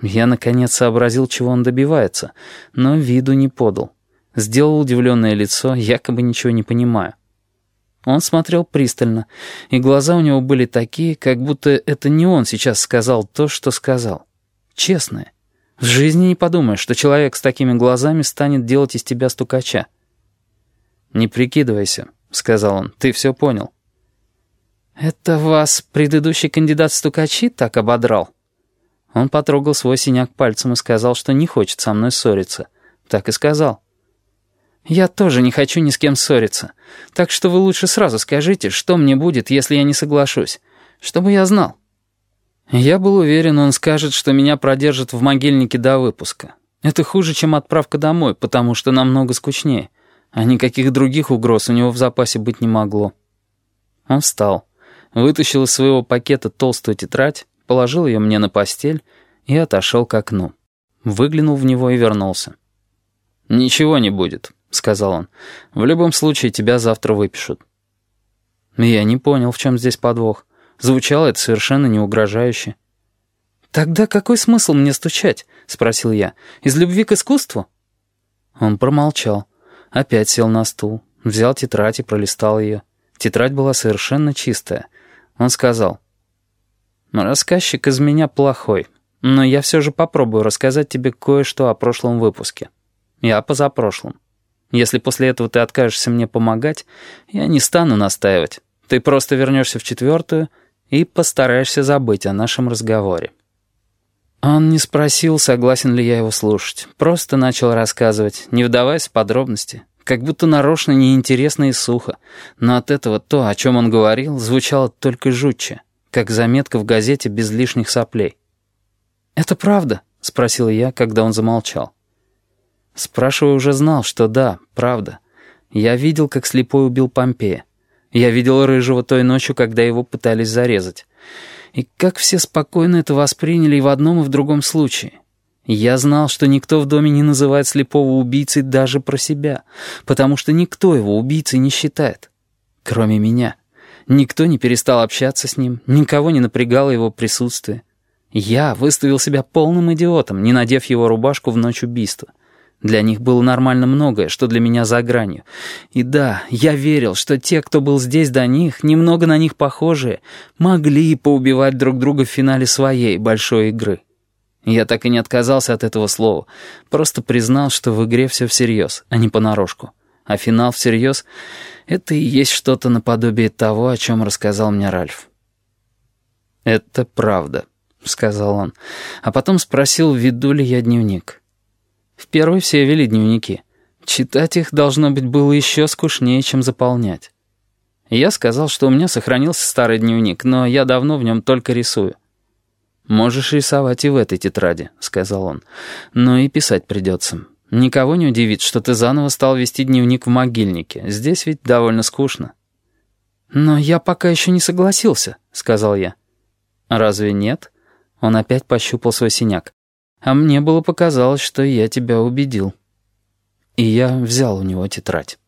Я, наконец, сообразил, чего он добивается, но виду не подал. Сделал удивленное лицо, якобы ничего не понимая. Он смотрел пристально, и глаза у него были такие, как будто это не он сейчас сказал то, что сказал. Честное. В жизни не подумаешь, что человек с такими глазами станет делать из тебя стукача. «Не прикидывайся», — сказал он, — «ты все понял». «Это вас предыдущий кандидат стукачи так ободрал?» Он потрогал свой синяк пальцем и сказал, что не хочет со мной ссориться. Так и сказал. «Я тоже не хочу ни с кем ссориться. Так что вы лучше сразу скажите, что мне будет, если я не соглашусь. Чтобы я знал». Я был уверен, он скажет, что меня продержат в могильнике до выпуска. Это хуже, чем отправка домой, потому что намного скучнее. А никаких других угроз у него в запасе быть не могло. Он встал, вытащил из своего пакета толстую тетрадь, положил ее мне на постель и отошел к окну. Выглянул в него и вернулся. «Ничего не будет», — сказал он. «В любом случае тебя завтра выпишут». Я не понял, в чем здесь подвох. Звучало это совершенно не угрожающе. «Тогда какой смысл мне стучать?» — спросил я. «Из любви к искусству?» Он промолчал. Опять сел на стул, взял тетрадь и пролистал ее. Тетрадь была совершенно чистая. Он сказал... Рассказчик из меня плохой, но я все же попробую рассказать тебе кое-что о прошлом выпуске. Я позапрошлом. Если после этого ты откажешься мне помогать, я не стану настаивать. Ты просто вернешься в четвертую и постараешься забыть о нашем разговоре». Он не спросил, согласен ли я его слушать. Просто начал рассказывать, не вдаваясь в подробности, как будто нарочно неинтересно и сухо. Но от этого то, о чем он говорил, звучало только жутче как заметка в газете без лишних соплей. «Это правда?» — спросил я, когда он замолчал. Спрашивая уже знал, что да, правда. Я видел, как слепой убил Помпея. Я видел Рыжего той ночью, когда его пытались зарезать. И как все спокойно это восприняли и в одном, и в другом случае. Я знал, что никто в доме не называет слепого убийцей даже про себя, потому что никто его убийцей не считает, кроме меня. Никто не перестал общаться с ним, никого не напрягало его присутствие. Я выставил себя полным идиотом, не надев его рубашку в ночь убийства. Для них было нормально многое, что для меня за гранью. И да, я верил, что те, кто был здесь до них, немного на них похожие, могли поубивать друг друга в финале своей большой игры. Я так и не отказался от этого слова, просто признал, что в игре все всерьез, а не понарошку. А финал всерьез — это и есть что-то наподобие того, о чем рассказал мне Ральф. «Это правда», — сказал он, а потом спросил, веду ли я дневник. В первой все вели дневники. Читать их, должно быть, было еще скучнее, чем заполнять. Я сказал, что у меня сохранился старый дневник, но я давно в нем только рисую. «Можешь рисовать и в этой тетради», — сказал он, — «но и писать придется». Никого не удивит, что ты заново стал вести дневник в могильнике. Здесь ведь довольно скучно». «Но я пока еще не согласился», — сказал я. «Разве нет?» Он опять пощупал свой синяк. «А мне было показалось, что я тебя убедил». И я взял у него тетрадь.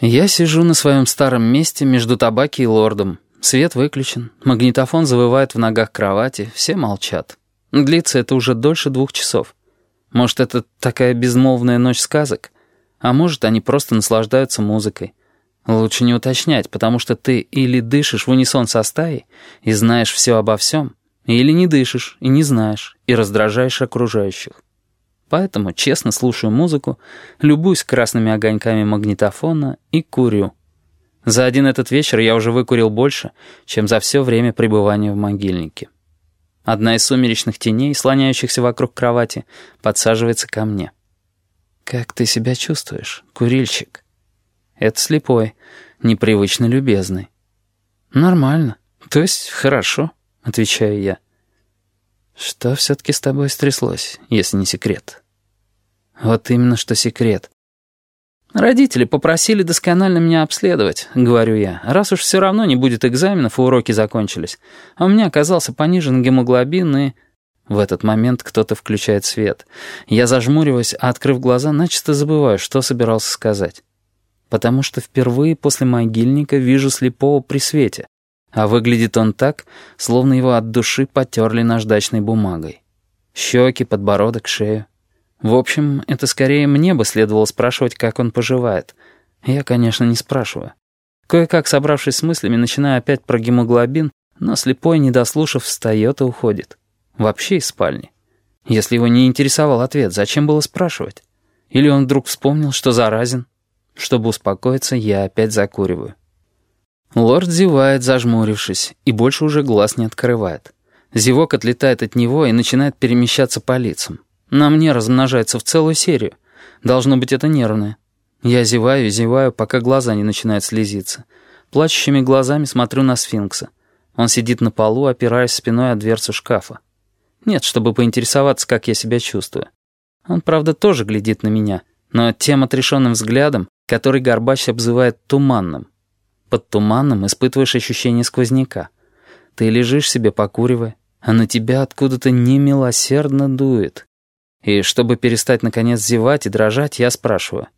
Я сижу на своем старом месте между табаки и лордом. Свет выключен, магнитофон завывает в ногах кровати, все молчат. Длится это уже дольше двух часов. Может, это такая безмолвная ночь сказок? А может, они просто наслаждаются музыкой. Лучше не уточнять, потому что ты или дышишь в унисон со стаей и знаешь все обо всем, или не дышишь и не знаешь, и раздражаешь окружающих. Поэтому честно слушаю музыку, любуюсь красными огоньками магнитофона и курю. За один этот вечер я уже выкурил больше, чем за все время пребывания в могильнике. Одна из сумеречных теней, слоняющихся вокруг кровати, подсаживается ко мне. «Как ты себя чувствуешь, курильщик?» «Это слепой, непривычно любезный». «Нормально, то есть хорошо», — отвечаю я. «Что все-таки с тобой стряслось, если не секрет?» «Вот именно что секрет. «Родители попросили досконально меня обследовать», — говорю я, «раз уж все равно не будет экзаменов, и уроки закончились. А у меня оказался понижен гемоглобин, и...» В этот момент кто-то включает свет. Я зажмуриваюсь, а, открыв глаза, начисто забываю, что собирался сказать. потому что впервые после могильника вижу слепого при свете, а выглядит он так, словно его от души потерли наждачной бумагой. Щеки, подбородок, шею. В общем, это скорее мне бы следовало спрашивать, как он поживает. Я, конечно, не спрашиваю. Кое-как, собравшись с мыслями, начинаю опять про гемоглобин, но слепой, не дослушав, встает и уходит. Вообще из спальни. Если его не интересовал ответ, зачем было спрашивать? Или он вдруг вспомнил, что заразен? Чтобы успокоиться, я опять закуриваю. Лорд зевает, зажмурившись, и больше уже глаз не открывает. Зевок отлетает от него и начинает перемещаться по лицам. На мне размножается в целую серию. Должно быть, это нервное. Я зеваю и зеваю, пока глаза не начинают слезиться. Плачущими глазами смотрю на сфинкса. Он сидит на полу, опираясь спиной о дверцу шкафа. Нет, чтобы поинтересоваться, как я себя чувствую. Он, правда, тоже глядит на меня, но тем отрешенным взглядом, который Горбач обзывает туманным. Под туманом испытываешь ощущение сквозняка. Ты лежишь себе, покуривая, а на тебя откуда-то немилосердно дует. И чтобы перестать, наконец, зевать и дрожать, я спрашиваю.